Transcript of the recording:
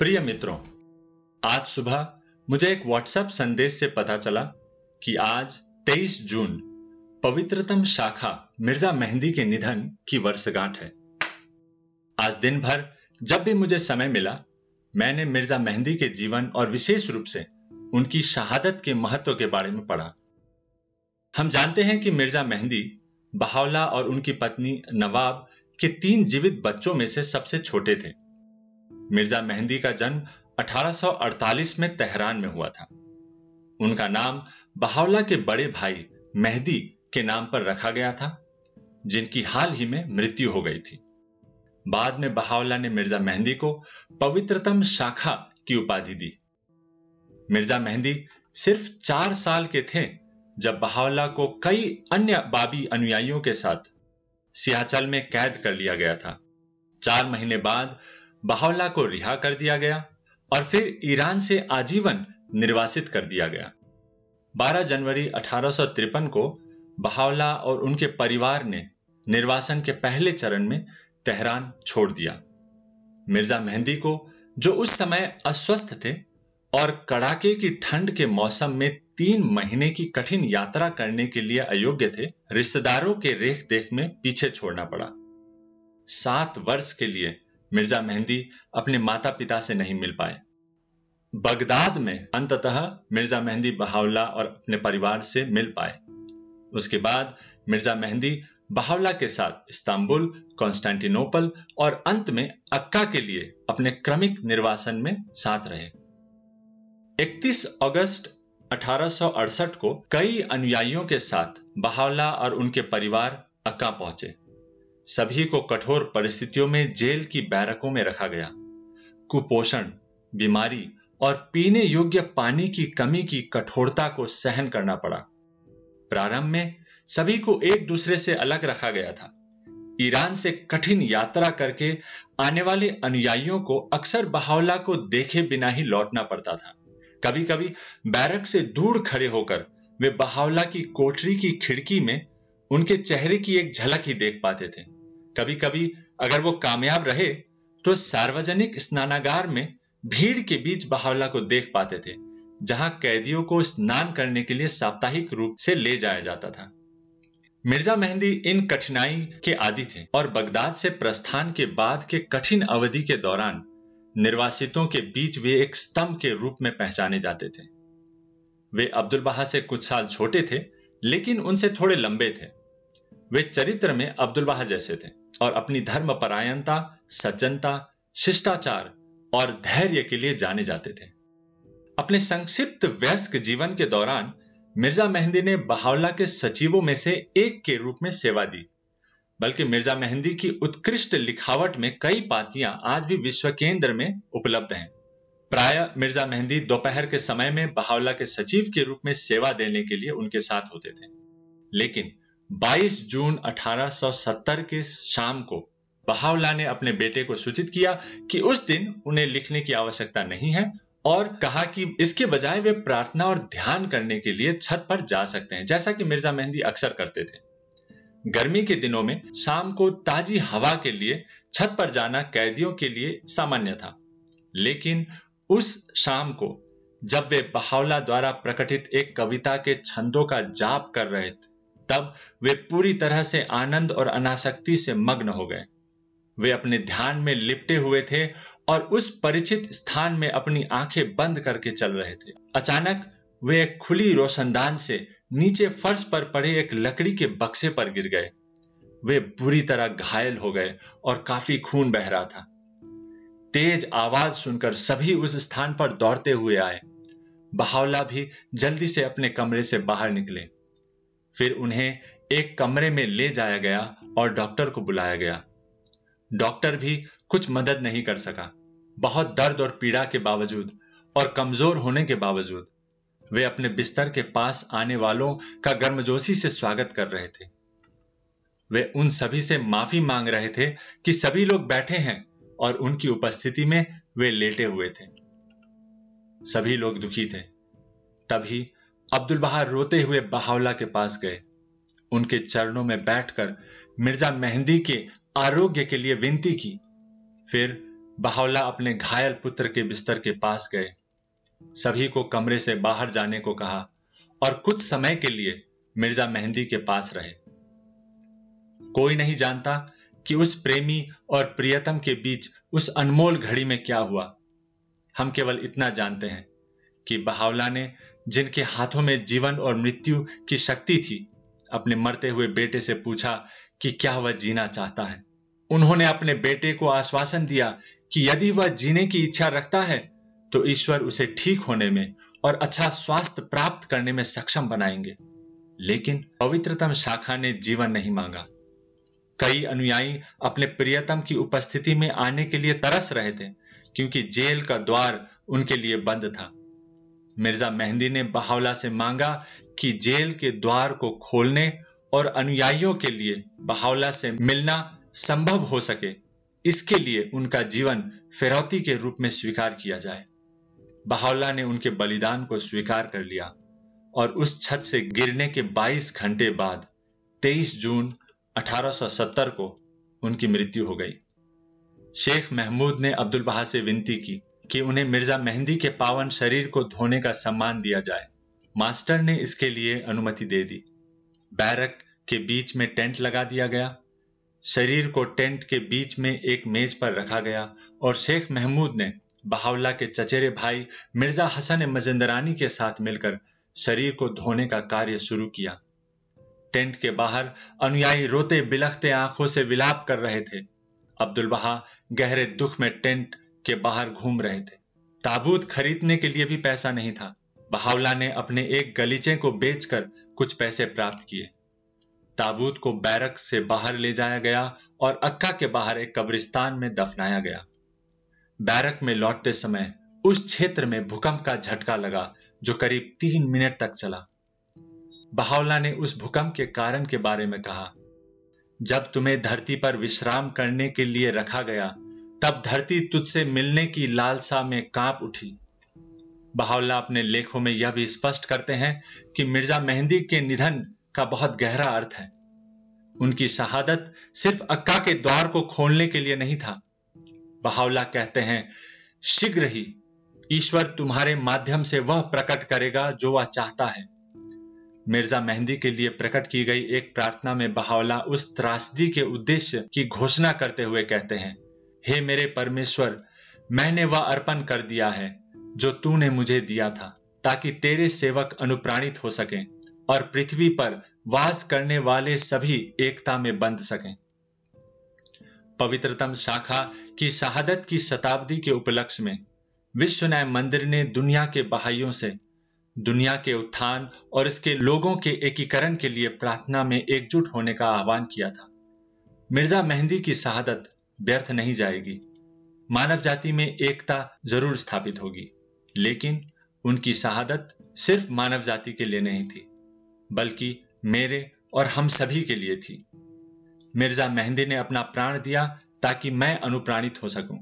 प्रिय मित्रों, आज सुबह मुझे एक व्हाट्सएप संदेश से पता चला कि आज 23 जून, पवित्रतम शाखा मिर्ज़ा मेहंदी के निधन की वर्षगांठ है। आज दिन भर जब भी मुझे समय मिला, मैंने मिर्ज़ा मेहंदी के जीवन और विशेष रूप से उनकी शहादत के महत्व के बारे में पढ़ा। हम जानते हैं कि मिर्ज़ा मेहंदी बहावला और उनकी पत्नी नवाब के तीन जीवित बच्चों में से सबसे छोटे थे। मिर्ज़ा मेहंदी का जन्म 1848 में तेहरान में हुआ था। उनका नाम बहावला के बड़े भाई मेहदी के नाम पर रखा गया था, जिनकी हाल ही में मृत्यु हो गई थी। बाद में बहावला ने मिर्ज़ा मेहंदी को पवित्रतम शाखा की उपाधि दी। मिर्ज़ा मेहंदी सिर्फ़ चार साल के थे, जब बहावला को कई अन्य बाबी अनुयायियों के साथ सियाचल में कैद कर लिया गया था। चार महीने बाद बहावला को रिहा कर दिया गया और फिर ईरान से आजीवन निर्वासित कर दिया गया। 12 जनवरी अठारह को बहावला और उनके परिवार ने निर्वासन के पहले चरण में तेहरान छोड़ दिया। मिर्ज़ा मेहंदी को, जो उस समय अस्वस्थ थे और कड़ाके की ठंड के मौसम में तीन महीने की कठिन यात्रा करने के लिए अयोग्य थे, रिश्तेदारों के रेख देख में पीछे छोड़ना पड़ा। सात वर्ष के लिए मिर्ज़ा मेहंदी अपने माता पिता से नहीं मिल पाए। बगदाद में अंततः मिर्ज़ा मेहंदी बहावला और अपने परिवार से मिल पाए। उसके बाद मिर्ज़ा मेहंदी बहावला के साथ इस्तांबुल कॉन्स्टेंटिनोपल और अंत में अक्का के लिए अपने क्रमिक निर्वासन में साथ रहे। 31 अगस्त 1868 को कई अनुयायियों के साथ बहावला और उनके परिवार अक्का पहुँचे। सभी को कठोर परिस्थितियों में जेल की बैरकों में रखा गया। कुपोषण, बीमारी और पीने योग्य पानी की कमी की कठोरता को सहन करना पड़ा। प्रारंभ में सभी को एक दूसरे से अलग रखा गया था। ईरान से कठिन यात्रा करके आने वाले अनुयायियों को अक्सर बहावला को देखे बिना ही लौटना पड़ता था। कभी कभी बैरक से दूर खड़े होकर वे बहावला की कोठरी की खिड़की में उनके चेहरे की एक झलक ही देख पाते थे। कभी कभी अगर वो कामयाब रहे तो सार्वजनिक स्नानागार में भीड़ के बीच बहावला को देख पाते थे, जहाँ कैदियों को स्नान करने के लिए साप्ताहिक रूप से ले जाया जाता था। मिर्ज़ा मेहंदी इन कठिनाई के आदि थे और बगदाद से प्रस्थान के बाद के कठिन अवधि के दौरान निर्वासितों के बीच वे एक स्तंभ के रूप में पहचाने जाते थे। वे अब्दुल बहा से कुछ साल छोटे थे, लेकिन उनसे थोड़े लंबे थे। वे चरित्र में अब्दुल बहा जैसे थे और अपनी धर्म परायणता, सज्जनता, शिष्टाचार और धैर्य के लिए जाने जाते थे। अपने संक्षिप्त व्यस्क जीवन के दौरान मिर्ज़ा मेहंदी ने बहावला के सचिवों में से एक के रूप में सेवा दी। बल्कि मिर्ज़ा मेहंदी की उत्कृष्ट लिखावट में कई पातियाँ आज भी विश्व केंद्र में उपलब्ध हैं। प्राय मिर्ज़ा मेहंदी दोपहर के समय में बहावला के सचिव के रूप में सेवा देने के लिए उनके साथ होते थे। लेकिन 22 जून 1870 के शाम को बहावला ने अपने बेटे को सूचित किया कि उस दिन उन्हें लिखने की आवश्यकता नहीं है और कहा कि इसके बजाय वे प्रार्थना और ध्यान करने के लिए छत पर जा सकते हैं, जैसा कि मिर्ज़ा मेहंदी अक्सर करते थे। गर्मी के दिनों में शाम को ताजी हवा के लिए छत पर जाना कैदियों के लिए सामान्य था। लेकिन उस शाम को जब वे बहावला द्वारा प्रकटित एक कविता के छंदों का जाप कर रहे थे तब वे पूरी तरह से आनंद और अनासक्ति से मग्न हो गए। वे अपने ध्यान में लिपटे हुए थे और उस परिचित स्थान में अपनी आँखें बंद करके चल रहे थे। अचानक वे एक खुली रोशनदान से नीचे फर्श पर पड़े एक लकड़ी के बक्से पर गिर गए। वे बुरी तरह घायल हो गए और काफ़ी खून बह रहा था। तेज आवाज़ सुनकर सभी उस स्थान पर दौड़ते हुए आए। बहावला भी जल्दी से अपने कमरे से बाहर निकले। फिर उन्हें एक कमरे में ले जाया गया और डॉक्टर को बुलाया गया। डॉक्टर भी कुछ मदद नहीं कर सका। बहुत दर्द और पीड़ा के बावजूद और कमज़ोर होने के बावजूद वे अपने बिस्तर के पास आने वालों का गर्मजोशी से स्वागत कर रहे थे। वे उन सभी से माफ़ी मांग रहे थे कि सभी लोग बैठे हैं और उनकी उपस्थिति में वे लेटे हुए थे। सभी लोग दुखी थे। तभी अब्दुल बहार रोते हुए बहावला के पास गए। उनके चरणों में बैठकर मिर्ज़ा मेहंदी के आरोग्य के लिए विनती की। फिर बहावला अपने घायल पुत्र के बिस्तर के पास गए। सभी को कमरे से बाहर जाने को कहा और कुछ समय के लिए मिर्ज़ा मेहंदी के पास रहे। कोई नहीं जानता कि उस प्रेमी और प्रियतम के बीच उस अनमोल घड़ी में क्या हुआ। हम केवल इतना जानते हैं कि बहावला ने जिनके हाथों में जीवन और मृत्यु की शक्ति थी, अपने मरते हुए बेटे से पूछा कि क्या वह जीना चाहता है। उन्होंने अपने बेटे को आश्वासन दिया कि यदि वह जीने की इच्छा रखता है तो ईश्वर उसे ठीक होने में और अच्छा स्वास्थ्य प्राप्त करने में सक्षम बनाएँगे। लेकिन पवित्रतम शाखा ने जीवन नहीं मांगा। कई अनुयायी अपने प्रियतम की उपस्थिति में आने के लिए तरस रहे थे, क्योंकि जेल का द्वार उनके लिए बंद था। मिर्ज़ा मेहंदी ने बहावला से मांगा कि जेल के द्वार को खोलने और अनुयायियों के लिए बहावला से मिलना संभव हो सके। इसके लिए उनका जीवन फिरौती के रूप में स्वीकार किया जाए। बहावला ने उनके बलिदान को स्वीकार कर लिया और उस छत से गिरने के 22 घंटे बाद 23 जून 1870 को उनकी मृत्यु हो गई। शेख महमूद ने अब्दुल बहा से विनती की कि उन्हें मिर्ज़ा मेहंदी के पावन शरीर को धोने का सम्मान दिया जाए। मास्टर ने इसके लिए अनुमति दे दी। बैरक के बीच में टेंट लगा दिया गया। शरीर को टेंट के बीच में एक मेज पर रखा गया और शेख महमूद ने बहावला के चचेरे भाई मिर्ज़ा हसन मजिंदरानी के साथ मिलकर शरीर को धोने का कार्य शुरू किया। टेंट के बाहर अनुयायी रोते बिलखते आँखों से विलाप कर रहे थे। अब्दुल बहा गहरे दुख में टेंट के बाहर घूम रहे थे। ताबूत खरीदने के लिए भी पैसा नहीं था। बहावला ने अपने एक गलीचे को बेचकर कुछ पैसे प्राप्त किए। ताबूत को बैरक से बाहर ले जाया गया और अक्का के बाहर एक कब्रिस्तान में दफनाया गया। बैरक में लौटते समय उस क्षेत्र में भूकंप का झटका लगा, जो करीब तीन मिनट तक चला। बहावला ने उस भूकंप के कारण के बारे में कहा, जब तुम्हें धरती पर विश्राम करने के लिए रखा गया तब धरती तुझसे मिलने की लालसा में काँप उठी। बहावला अपने लेखों में यह भी स्पष्ट करते हैं कि मिर्ज़ा मेहंदी के निधन का बहुत गहरा अर्थ है। उनकी शहादत सिर्फ़ अक्का के द्वार को खोलने के लिए नहीं था। बहावला कहते हैं, शीघ्र ही ईश्वर तुम्हारे माध्यम से वह प्रकट करेगा जो वह चाहता है। मिर्ज़ा मेहंदी के लिए प्रकट की गई एक प्रार्थना में बहावला उस त्रासदी के उद्देश्य की घोषणा करते हुए कहते हैं हे मेरे परमेश्वर, मैंने वह अर्पण कर दिया है, जो तूने मुझे दिया था, ताकि तेरे सेवक अनुप्राणित हो सकें और पृथ्वी पर वास करने वाले सभी एकता में बंध सकें। पवित्रतम शाखा की शहादत की शताब्दी के उपलक्ष्य में विश्व न्याय मंदिर ने दुनिया के बहाइयों से दुनिया के उत्थान और इसके लोगों के एकीकरण के लिए प्रार्थना में एकजुट होने का आह्वान किया था। मिर्ज़ा मेहंदी की शहादत व्यर्थ नहीं जाएगी। मानव जाति में एकता ज़रूर स्थापित होगी, लेकिन उनकी शहादत सिर्फ़ मानव जाति के लिए नहीं थी, बल्कि मेरे और हम सभी के लिए थी। मिर्ज़ा मेहंदी ने अपना प्राण दिया ताकि मैं अनुप्राणित हो सकूँ।